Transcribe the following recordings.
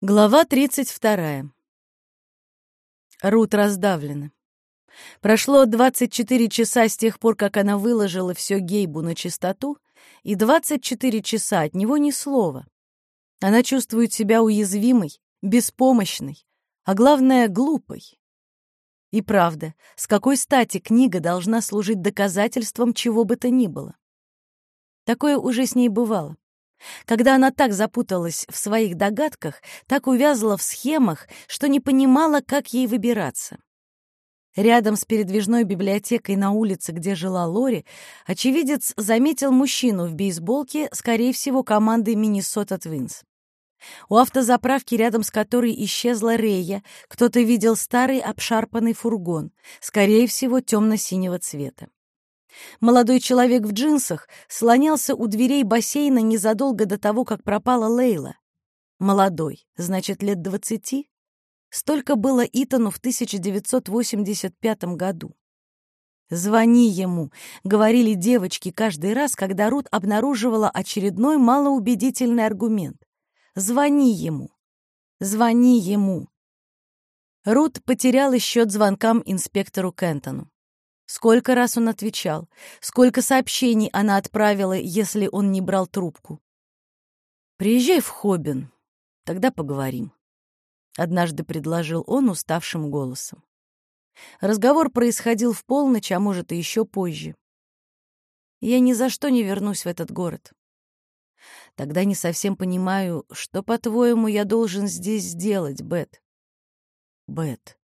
Глава 32. Рут раздавлена. Прошло 24 часа с тех пор, как она выложила все Гейбу на чистоту, и 24 часа от него ни слова. Она чувствует себя уязвимой, беспомощной, а главное — глупой. И правда, с какой стати книга должна служить доказательством чего бы то ни было? Такое уже с ней бывало. Когда она так запуталась в своих догадках, так увязла в схемах, что не понимала, как ей выбираться. Рядом с передвижной библиотекой на улице, где жила Лори, очевидец заметил мужчину в бейсболке, скорее всего, команды Миннесота Твинс. У автозаправки, рядом с которой исчезла Рея, кто-то видел старый обшарпанный фургон, скорее всего, темно-синего цвета. Молодой человек в джинсах слонялся у дверей бассейна незадолго до того, как пропала Лейла. Молодой, значит, лет двадцати? Столько было Итану в 1985 году. «Звони ему», — говорили девочки каждый раз, когда Рут обнаруживала очередной малоубедительный аргумент. «Звони ему! Звони ему!» Рут потеряла счет звонкам инспектору Кентону. Сколько раз он отвечал, сколько сообщений она отправила, если он не брал трубку. «Приезжай в Хоббин, тогда поговорим», — однажды предложил он уставшим голосом. Разговор происходил в полночь, а может, и еще позже. «Я ни за что не вернусь в этот город. Тогда не совсем понимаю, что, по-твоему, я должен здесь сделать, Бет?» «Бет,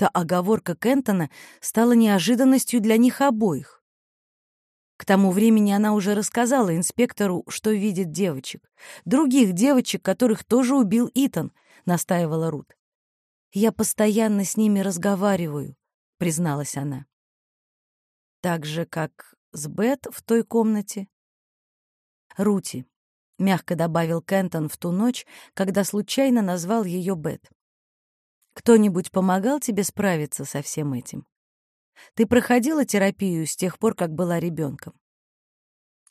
Та оговорка Кентона стала неожиданностью для них обоих. К тому времени она уже рассказала инспектору, что видит девочек. Других девочек, которых тоже убил Итан, настаивала Рут. «Я постоянно с ними разговариваю», — призналась она. «Так же, как с Бет в той комнате?» «Рути», — мягко добавил Кентон в ту ночь, когда случайно назвал ее Бет. Кто-нибудь помогал тебе справиться со всем этим? Ты проходила терапию с тех пор, как была ребенком?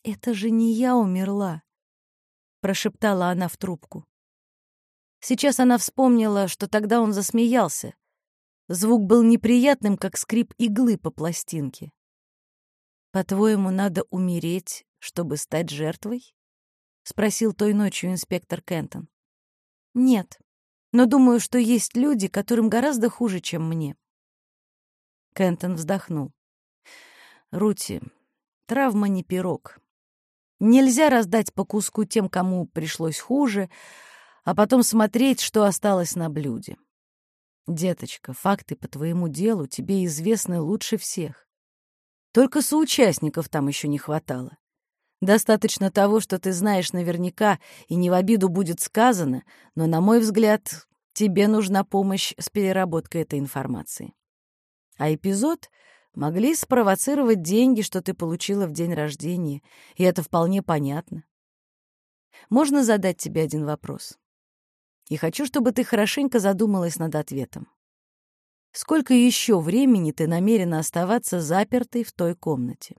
«Это же не я умерла», — прошептала она в трубку. Сейчас она вспомнила, что тогда он засмеялся. Звук был неприятным, как скрип иглы по пластинке. «По-твоему, надо умереть, чтобы стать жертвой?» — спросил той ночью инспектор Кентон. «Нет», но думаю, что есть люди, которым гораздо хуже, чем мне. Кентон вздохнул. Рути, травма не пирог. Нельзя раздать по куску тем, кому пришлось хуже, а потом смотреть, что осталось на блюде. Деточка, факты по твоему делу тебе известны лучше всех. Только соучастников там еще не хватало. Достаточно того, что ты знаешь наверняка, и не в обиду будет сказано, но, на мой взгляд, тебе нужна помощь с переработкой этой информации. А эпизод могли спровоцировать деньги, что ты получила в день рождения, и это вполне понятно. Можно задать тебе один вопрос? И хочу, чтобы ты хорошенько задумалась над ответом. Сколько еще времени ты намерена оставаться запертой в той комнате?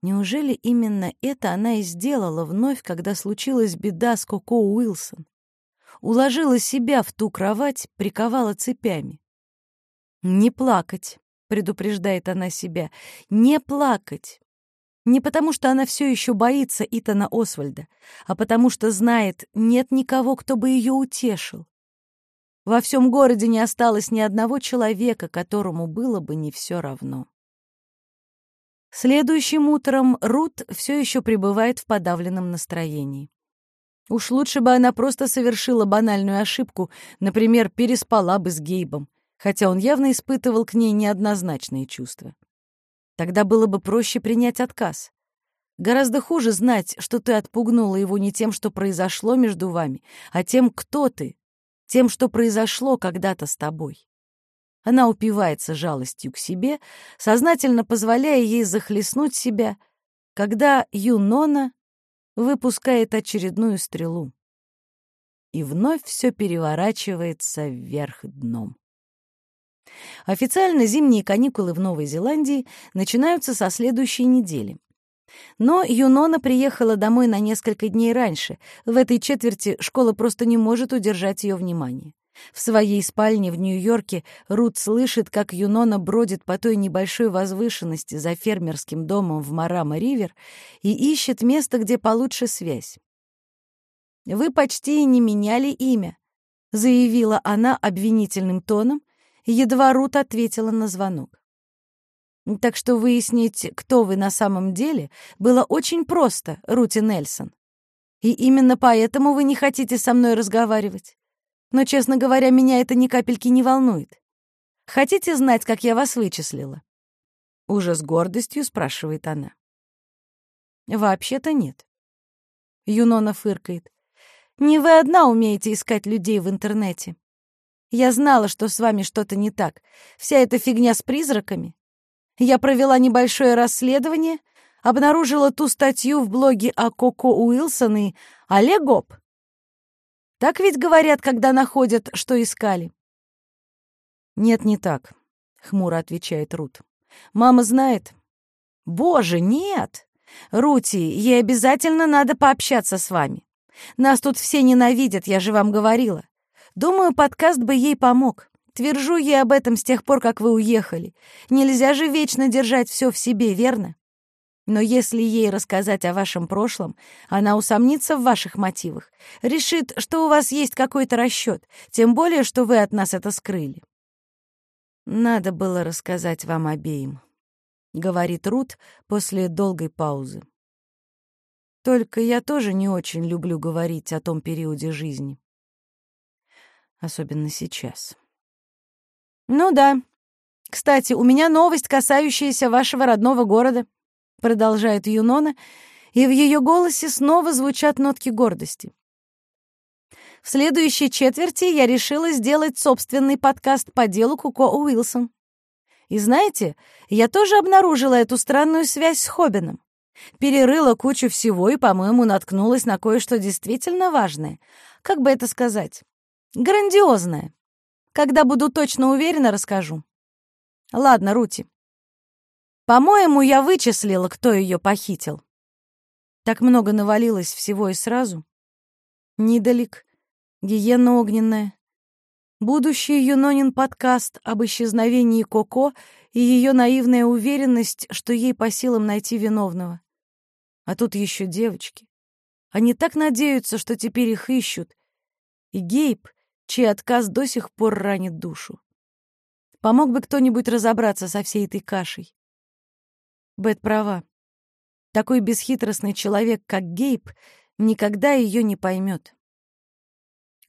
Неужели именно это она и сделала вновь, когда случилась беда с Коко Уилсон? Уложила себя в ту кровать, приковала цепями. «Не плакать», — предупреждает она себя, — «не плакать». Не потому, что она все еще боится Итана Освальда, а потому что знает, нет никого, кто бы ее утешил. Во всем городе не осталось ни одного человека, которому было бы не все равно. Следующим утром Рут все еще пребывает в подавленном настроении. Уж лучше бы она просто совершила банальную ошибку, например, переспала бы с Гейбом, хотя он явно испытывал к ней неоднозначные чувства. Тогда было бы проще принять отказ. Гораздо хуже знать, что ты отпугнула его не тем, что произошло между вами, а тем, кто ты, тем, что произошло когда-то с тобой. Она упивается жалостью к себе, сознательно позволяя ей захлестнуть себя, когда Юнона выпускает очередную стрелу. И вновь все переворачивается вверх дном. Официально зимние каникулы в Новой Зеландии начинаются со следующей недели. Но Юнона приехала домой на несколько дней раньше. В этой четверти школа просто не может удержать ее внимание. В своей спальне в Нью-Йорке Рут слышит, как Юнона бродит по той небольшой возвышенности за фермерским домом в Марама-Ривер и ищет место, где получше связь. «Вы почти и не меняли имя», — заявила она обвинительным тоном, едва Рут ответила на звонок. Так что выяснить, кто вы на самом деле, было очень просто, Рути Нельсон. И именно поэтому вы не хотите со мной разговаривать. Но, честно говоря, меня это ни капельки не волнует. Хотите знать, как я вас вычислила?» Уже с гордостью спрашивает она. «Вообще-то нет». Юнона фыркает. «Не вы одна умеете искать людей в интернете. Я знала, что с вами что-то не так. Вся эта фигня с призраками. Я провела небольшое расследование, обнаружила ту статью в блоге о Коко Уилсон и Олег Гоп. Так ведь говорят, когда находят, что искали. «Нет, не так», — хмуро отвечает Рут. «Мама знает». «Боже, нет! Рути, ей обязательно надо пообщаться с вами. Нас тут все ненавидят, я же вам говорила. Думаю, подкаст бы ей помог. Твержу ей об этом с тех пор, как вы уехали. Нельзя же вечно держать все в себе, верно? Но если ей рассказать о вашем прошлом, она усомнится в ваших мотивах, решит, что у вас есть какой-то расчет, тем более, что вы от нас это скрыли. «Надо было рассказать вам обеим», — говорит Рут после долгой паузы. «Только я тоже не очень люблю говорить о том периоде жизни. Особенно сейчас». «Ну да. Кстати, у меня новость, касающаяся вашего родного города», — продолжает Юнона, и в ее голосе снова звучат нотки гордости. В следующей четверти я решила сделать собственный подкаст по делу Куко Уилсон. И знаете, я тоже обнаружила эту странную связь с Хоббином. Перерыла кучу всего и, по-моему, наткнулась на кое-что действительно важное. Как бы это сказать? Грандиозное. Когда буду точно уверена, расскажу. Ладно, Рути, по-моему, я вычислила, кто ее похитил. Так много навалилось всего и сразу. Нидалик, гиена огненная, будущий Юнонин подкаст об исчезновении Коко и ее наивная уверенность, что ей по силам найти виновного. А тут еще девочки. Они так надеются, что теперь их ищут. И Гейб, чей отказ до сих пор ранит душу. Помог бы кто-нибудь разобраться со всей этой кашей. Бет права. Такой бесхитростный человек, как Гейб, никогда ее не поймет.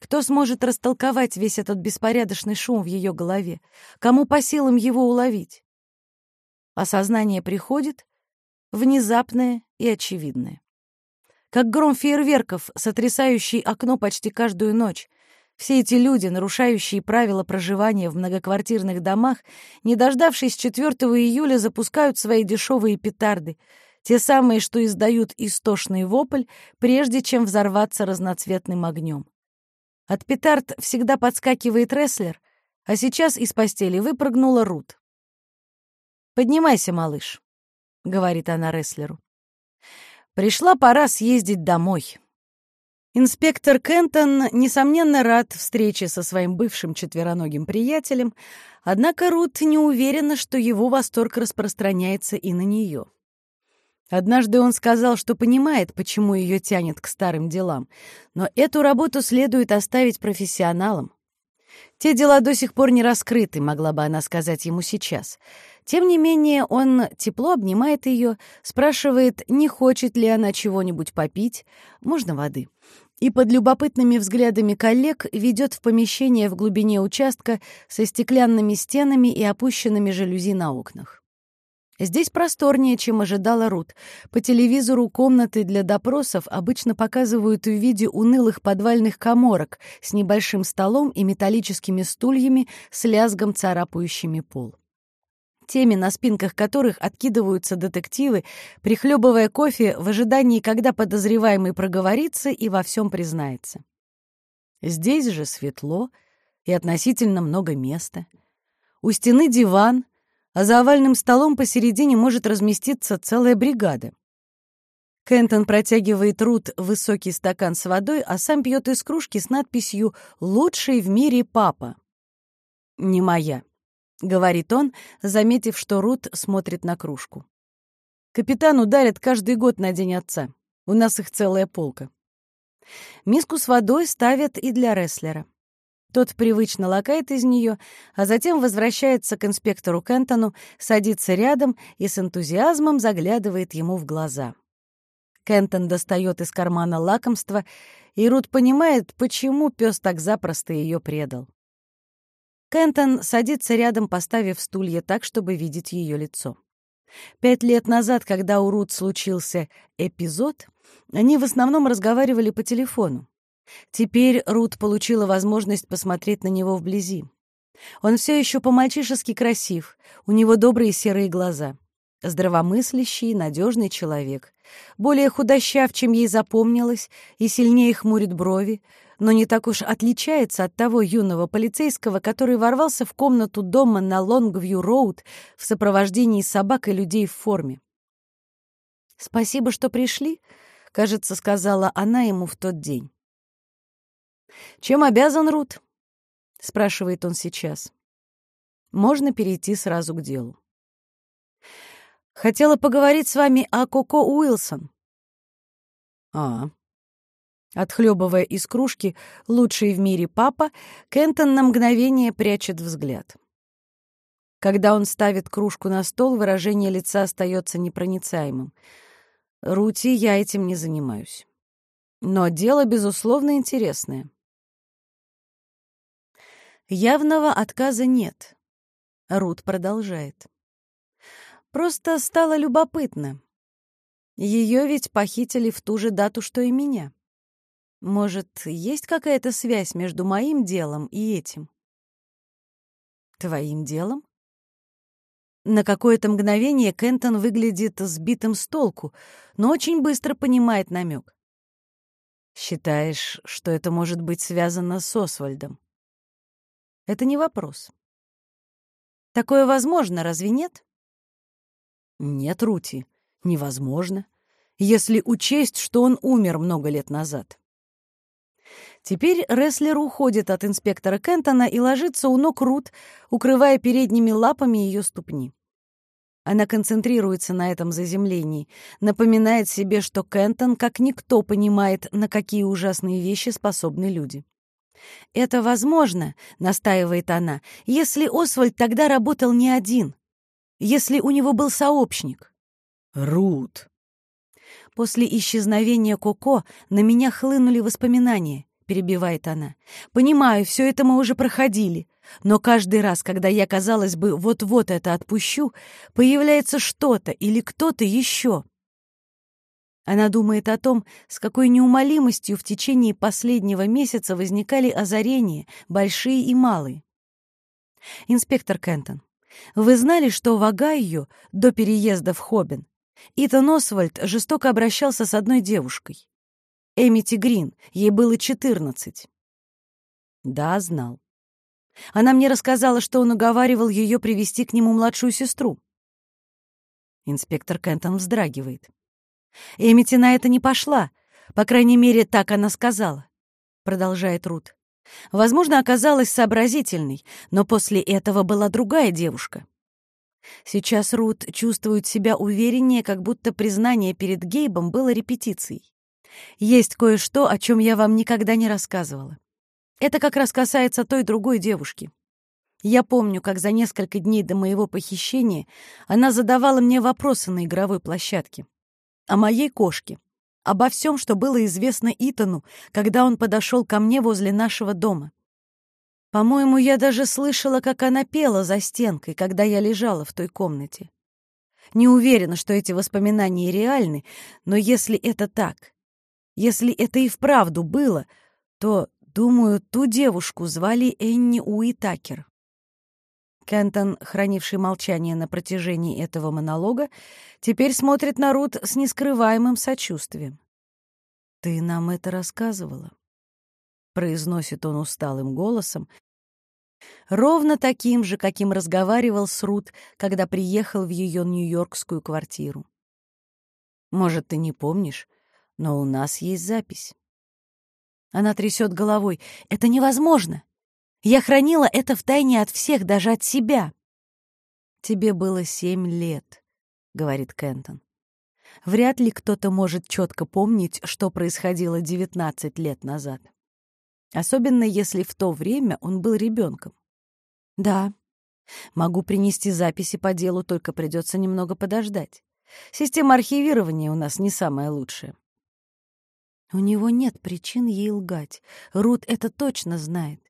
Кто сможет растолковать весь этот беспорядочный шум в ее голове? Кому по силам его уловить? Осознание приходит, внезапное и очевидное. Как гром фейерверков, сотрясающий окно почти каждую ночь, все эти люди, нарушающие правила проживания в многоквартирных домах, не дождавшись 4 июля, запускают свои дешевые петарды, те самые, что издают истошный вопль, прежде чем взорваться разноцветным огнем. От петард всегда подскакивает рестлер, а сейчас из постели выпрыгнула Рут. «Поднимайся, малыш», — говорит она рестлеру. «Пришла пора съездить домой». Инспектор Кентон, несомненно, рад встрече со своим бывшим четвероногим приятелем, однако Рут не уверена, что его восторг распространяется и на нее. Однажды он сказал, что понимает, почему ее тянет к старым делам, но эту работу следует оставить профессионалам. Те дела до сих пор не раскрыты, могла бы она сказать ему сейчас. Тем не менее, он тепло обнимает ее, спрашивает, не хочет ли она чего-нибудь попить, можно воды, и под любопытными взглядами коллег ведет в помещение в глубине участка со стеклянными стенами и опущенными жалюзи на окнах. Здесь просторнее, чем ожидала Рут. По телевизору комнаты для допросов обычно показывают в виде унылых подвальных коморок с небольшим столом и металлическими стульями с лязгом царапающими пол теми, на спинках которых откидываются детективы, прихлебывая кофе в ожидании, когда подозреваемый проговорится и во всем признается. Здесь же светло и относительно много места. У стены диван, а за овальным столом посередине может разместиться целая бригада. Кентон протягивает Рут высокий стакан с водой, а сам пьет из кружки с надписью «Лучший в мире папа». «Не моя», — говорит он, заметив, что Рут смотрит на кружку. «Капитан ударят каждый год на День отца. У нас их целая полка». Миску с водой ставят и для рестлера. Тот привычно лакает из нее, а затем возвращается к инспектору Кентону, садится рядом и с энтузиазмом заглядывает ему в глаза. Кентон достает из кармана лакомство, и Рут понимает, почему пес так запросто ее предал. Кентон садится рядом, поставив стулья так, чтобы видеть ее лицо. Пять лет назад, когда у Рут случился эпизод, они в основном разговаривали по телефону. Теперь Рут получила возможность посмотреть на него вблизи. Он все еще по-мальчишески красив, у него добрые серые глаза. Здравомыслящий, надежный человек. Более худощав, чем ей запомнилось, и сильнее хмурит брови, но не так уж отличается от того юного полицейского, который ворвался в комнату дома на Лонгвью-Роуд в сопровождении собак и людей в форме. «Спасибо, что пришли», — кажется, сказала она ему в тот день. «Чем обязан Рут?» — спрашивает он сейчас. Можно перейти сразу к делу. «Хотела поговорить с вами о Коко Уилсон». «А». Отхлебывая из кружки «Лучший в мире папа», Кентон на мгновение прячет взгляд. Когда он ставит кружку на стол, выражение лица остается непроницаемым. «Рути, я этим не занимаюсь. Но дело, безусловно, интересное. Явного отказа нет. Рут продолжает. Просто стало любопытно. Ее ведь похитили в ту же дату, что и меня. Может, есть какая-то связь между моим делом и этим? Твоим делом? На какое-то мгновение Кентон выглядит сбитым с толку, но очень быстро понимает намек. Считаешь, что это может быть связано с Освальдом? Это не вопрос. Такое возможно, разве нет? Нет, Рути, невозможно, если учесть, что он умер много лет назад. Теперь рестлер уходит от инспектора Кентона и ложится у ног Рут, укрывая передними лапами ее ступни. Она концентрируется на этом заземлении, напоминает себе, что Кентон как никто понимает, на какие ужасные вещи способны люди. «Это возможно», — настаивает она, «если Освальд тогда работал не один, если у него был сообщник». «Рут». После исчезновения Коко на меня хлынули воспоминания, перебивает она. «Понимаю, все это мы уже проходили, но каждый раз, когда я, казалось бы, вот-вот это отпущу, появляется что-то или кто-то еще, она думает о том, с какой неумолимостью в течение последнего месяца возникали озарения, большие и малые. «Инспектор Кентон, вы знали, что в Огайо до переезда в Хоббин Итан Освальд жестоко обращался с одной девушкой? Эмити Грин, ей было 14. Да, знал. Она мне рассказала, что он уговаривал ее привести к нему младшую сестру. Инспектор Кентон вздрагивает. Эмити на это не пошла. По крайней мере, так она сказала. Продолжает Рут. Возможно, оказалась сообразительной, но после этого была другая девушка. Сейчас Рут чувствует себя увереннее, как будто признание перед Гейбом было репетицией. Есть кое-что, о чем я вам никогда не рассказывала. Это как раз касается той другой девушки. Я помню, как за несколько дней до моего похищения она задавала мне вопросы на игровой площадке о моей кошке, обо всем, что было известно Итану, когда он подошел ко мне возле нашего дома. По-моему, я даже слышала, как она пела за стенкой, когда я лежала в той комнате. Не уверена, что эти воспоминания реальны, но если это так, если это и вправду было, то, думаю, ту девушку звали Энни Уитакер. Кентон, хранивший молчание на протяжении этого монолога, теперь смотрит на Рут с нескрываемым сочувствием. «Ты нам это рассказывала?» — произносит он усталым голосом, ровно таким же, каким разговаривал с Рут, когда приехал в ее нью-йоркскую квартиру. Может, ты не помнишь, но у нас есть запись. Она трясет головой. Это невозможно. Я хранила это в тайне от всех, даже от себя. Тебе было семь лет, говорит Кентон. Вряд ли кто-то может четко помнить, что происходило 19 лет назад. Особенно если в то время он был ребенком. Да, могу принести записи по делу, только придется немного подождать. Система архивирования у нас не самая лучшая. У него нет причин ей лгать. Рут это точно знает.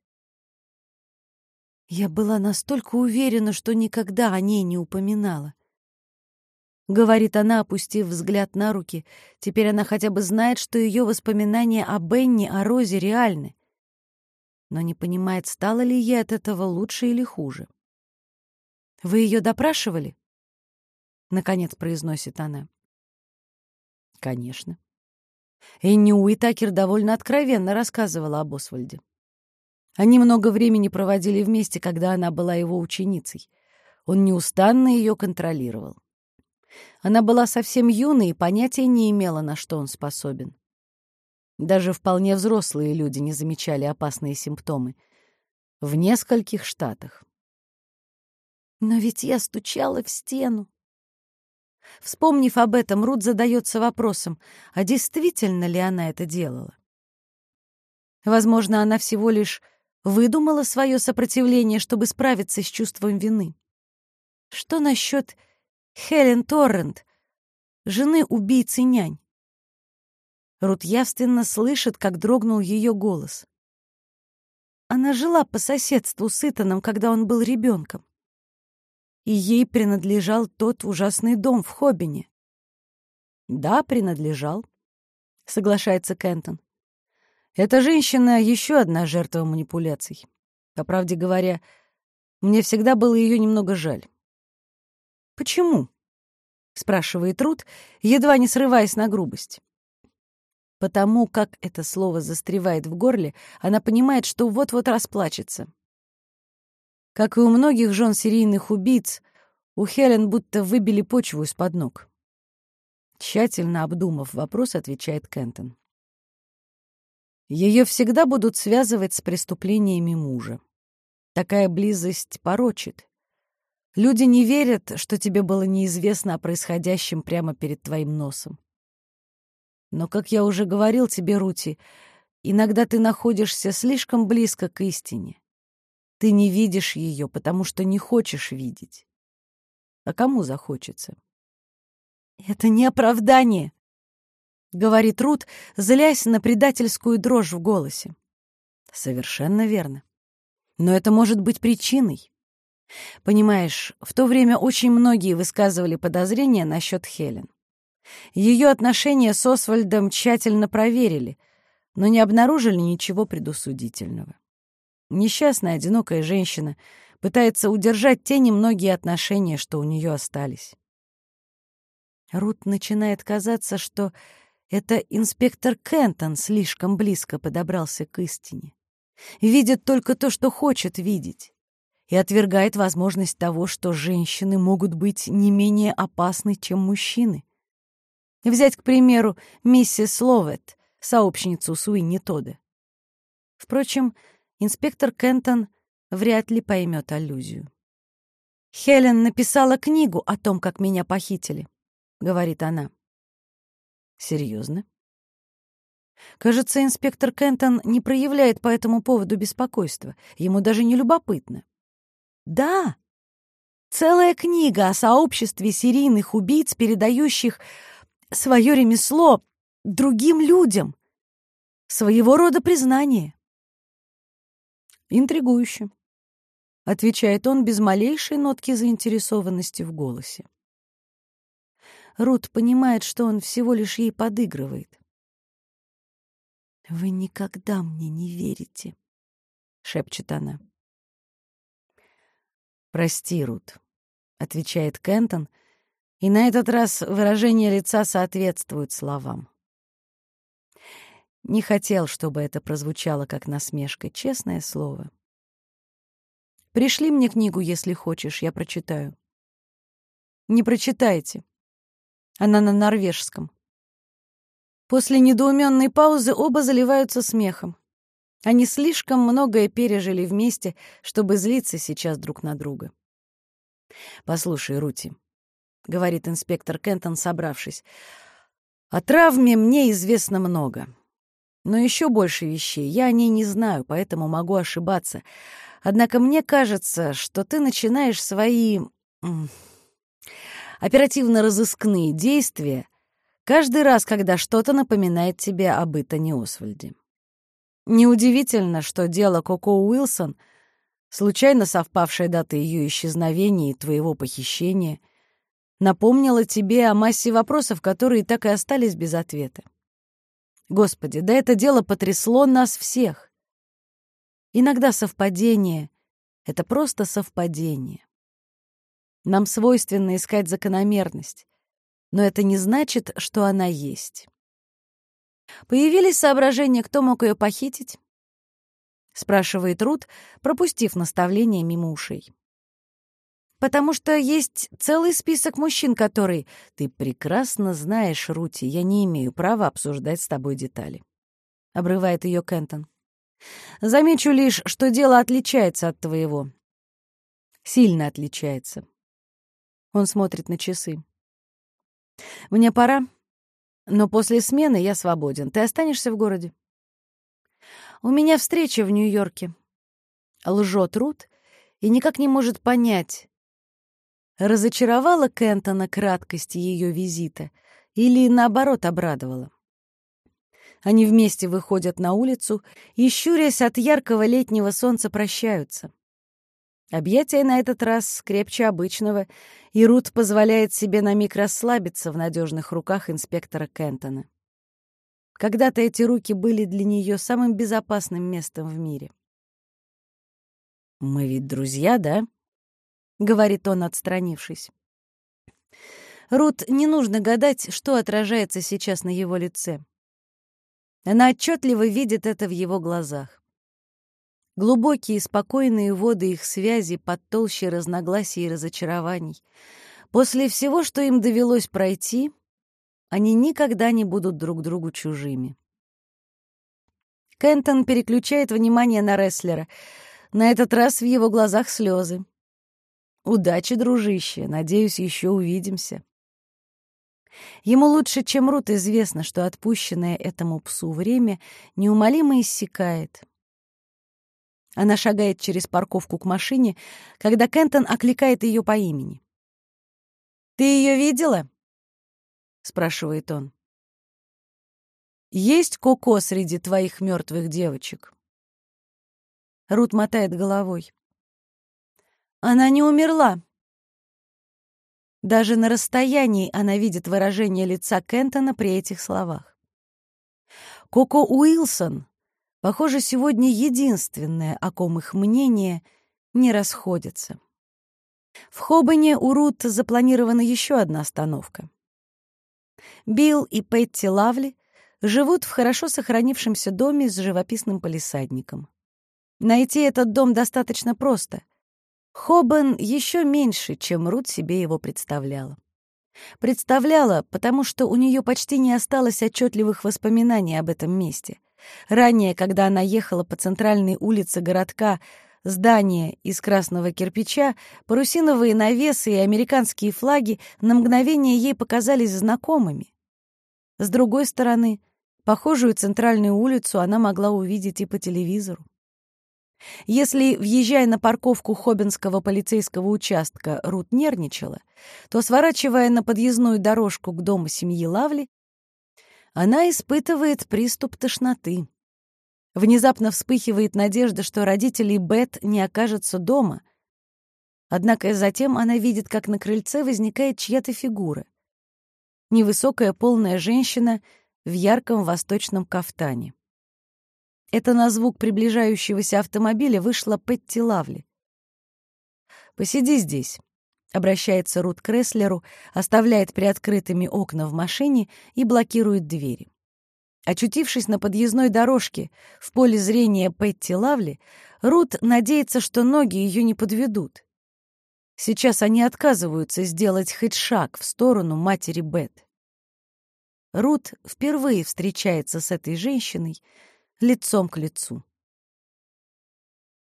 Я была настолько уверена, что никогда о ней не упоминала. Говорит она, опустив взгляд на руки. Теперь она хотя бы знает, что ее воспоминания о Бенни, о Розе реальны. Но не понимает, стало ли ей от этого лучше или хуже. «Вы ее допрашивали?» — наконец произносит она. «Конечно». Энни Уитакер довольно откровенно рассказывала об Освальде. Они много времени проводили вместе, когда она была его ученицей. Он неустанно ее контролировал. Она была совсем юной и понятия не имела, на что он способен. Даже вполне взрослые люди не замечали опасные симптомы. В нескольких штатах. Но ведь я стучала в стену. Вспомнив об этом, Рут задается вопросом, а действительно ли она это делала? Возможно, она всего лишь выдумала свое сопротивление, чтобы справиться с чувством вины. Что насчет Хелен Торрент, жены убийцы нянь. Рут явственно слышит, как дрогнул ее голос. Она жила по соседству с Итаном, когда он был ребенком. И ей принадлежал тот ужасный дом в Хоббине. «Да, принадлежал», — соглашается Кентон. «Эта женщина — еще одна жертва манипуляций. По правде говоря, мне всегда было ее немного жаль. «Почему?» — спрашивает Рут, едва не срываясь на грубость. Потому как это слово застревает в горле, она понимает, что вот-вот расплачется. Как и у многих жен серийных убийц, у Хелен будто выбили почву из-под ног. Тщательно обдумав вопрос, отвечает Кентон. Ее всегда будут связывать с преступлениями мужа. Такая близость порочит. Люди не верят, что тебе было неизвестно о происходящем прямо перед твоим носом. Но, как я уже говорил тебе, Рути, иногда ты находишься слишком близко к истине. Ты не видишь ее, потому что не хочешь видеть. А кому захочется? «Это не оправдание», — говорит Рут, злясь на предательскую дрожь в голосе. «Совершенно верно. Но это может быть причиной. Понимаешь, в то время очень многие высказывали подозрения насчет Хелен. Ее отношения с Освальдом тщательно проверили, но не обнаружили ничего предусудительного. Несчастная, одинокая женщина пытается удержать те немногие отношения, что у нее остались. Рут начинает казаться, что это инспектор Кентон слишком близко подобрался к истине. Видит только то, что хочет видеть и отвергает возможность того, что женщины могут быть не менее опасны, чем мужчины. Взять, к примеру, миссис Ловет, сообщницу Суинни Тода. Впрочем, инспектор Кентон вряд ли поймет аллюзию. «Хелен написала книгу о том, как меня похитили», — говорит она. «Серьезно?» Кажется, инспектор Кентон не проявляет по этому поводу беспокойства. Ему даже не любопытно. Да, целая книга о сообществе серийных убийц, передающих свое ремесло другим людям. Своего рода признание. Интригующе, отвечает он без малейшей нотки заинтересованности в голосе. Рут понимает, что он всего лишь ей подыгрывает. «Вы никогда мне не верите», — шепчет она. «Прости, Рут», — отвечает Кентон, и на этот раз выражение лица соответствует словам. Не хотел, чтобы это прозвучало как насмешка, честное слово. Пришли мне книгу, если хочешь, я прочитаю. Не прочитайте. Она на норвежском. После недоуменной паузы оба заливаются смехом. Они слишком многое пережили вместе, чтобы злиться сейчас друг на друга. «Послушай, Рути», — говорит инспектор Кентон, собравшись, — «о травме мне известно много. Но еще больше вещей я о ней не знаю, поэтому могу ошибаться. Однако мне кажется, что ты начинаешь свои оперативно-розыскные действия каждый раз, когда что-то напоминает тебе об Итане Освальде. Неудивительно, что дело Коко Уилсон, случайно совпавшая дата ее исчезновения и твоего похищения, напомнило тебе о массе вопросов, которые так и остались без ответа. Господи, да это дело потрясло нас всех. Иногда совпадение — это просто совпадение. Нам свойственно искать закономерность, но это не значит, что она есть. Появились соображения, кто мог ее похитить? Спрашивает Рут, пропустив наставление мимо ушей. Потому что есть целый список мужчин, которые... Ты прекрасно знаешь, Рути, я не имею права обсуждать с тобой детали. Обрывает ее Кентон. Замечу лишь, что дело отличается от твоего. Сильно отличается. Он смотрит на часы. Мне пора, но после смены я свободен. Ты останешься в городе? У меня встреча в Нью-Йорке. Лжет Рут и никак не может понять, разочаровала Кентона краткость ее визита или, наоборот, обрадовала. Они вместе выходят на улицу и, щурясь от яркого летнего солнца, прощаются. Объятия на этот раз крепче обычного, и Рут позволяет себе на миг расслабиться в надежных руках инспектора Кентона. Когда-то эти руки были для нее самым безопасным местом в мире. «Мы ведь друзья, да?» — говорит он, отстранившись. Рут не нужно гадать, что отражается сейчас на его лице. Она отчетливо видит это в его глазах. Глубокие спокойные воды их связи под толще разногласий и разочарований. После всего, что им довелось пройти, они никогда не будут друг другу чужими. Кентон переключает внимание на рестлера. На этот раз в его глазах слезы. «Удачи, дружище. Надеюсь, еще увидимся». Ему лучше, чем Рут, известно, что отпущенное этому псу время неумолимо иссякает. Она шагает через парковку к машине, когда Кентон окликает ее по имени. «Ты ее видела?» — спрашивает он. «Есть Коко среди твоих мертвых девочек?» Рут мотает головой. «Она не умерла». Даже на расстоянии она видит выражение лица Кентона при этих словах. Коко Уилсон Похоже, сегодня единственное, о ком их мнение не расходится. В Хобане у Рут запланирована еще одна остановка. Билл и Петти Лавли живут в хорошо сохранившемся доме с живописным палисадником. Найти этот дом достаточно просто. Хобан еще меньше, чем Рут себе его представляла. Представляла, потому что у нее почти не осталось отчетливых воспоминаний об этом месте — Ранее, когда она ехала по центральной улице городка, здания из красного кирпича, парусиновые навесы и американские флаги на мгновение ей показались знакомыми. С другой стороны, похожую центральную улицу она могла увидеть и по телевизору. Если, въезжая на парковку Хоббинского полицейского участка, Рут нервничала, то, сворачивая на подъездную дорожку к дому семьи Лавли, она испытывает приступ тошноты. Внезапно вспыхивает надежда, что родители Бет не окажутся дома. Однако затем она видит, как на крыльце возникает чья-то фигура. Невысокая полная женщина в ярком восточном кафтане. Это на звук приближающегося автомобиля вышла Петти Лавли. «Посиди здесь», Обращается Рут к Креслеру, оставляет приоткрытыми окна в машине и блокирует двери. Очутившись на подъездной дорожке в поле зрения Петти Лавли, Рут надеется, что ноги ее не подведут. Сейчас они отказываются сделать хоть шаг в сторону матери Бет. Рут впервые встречается с этой женщиной лицом к лицу.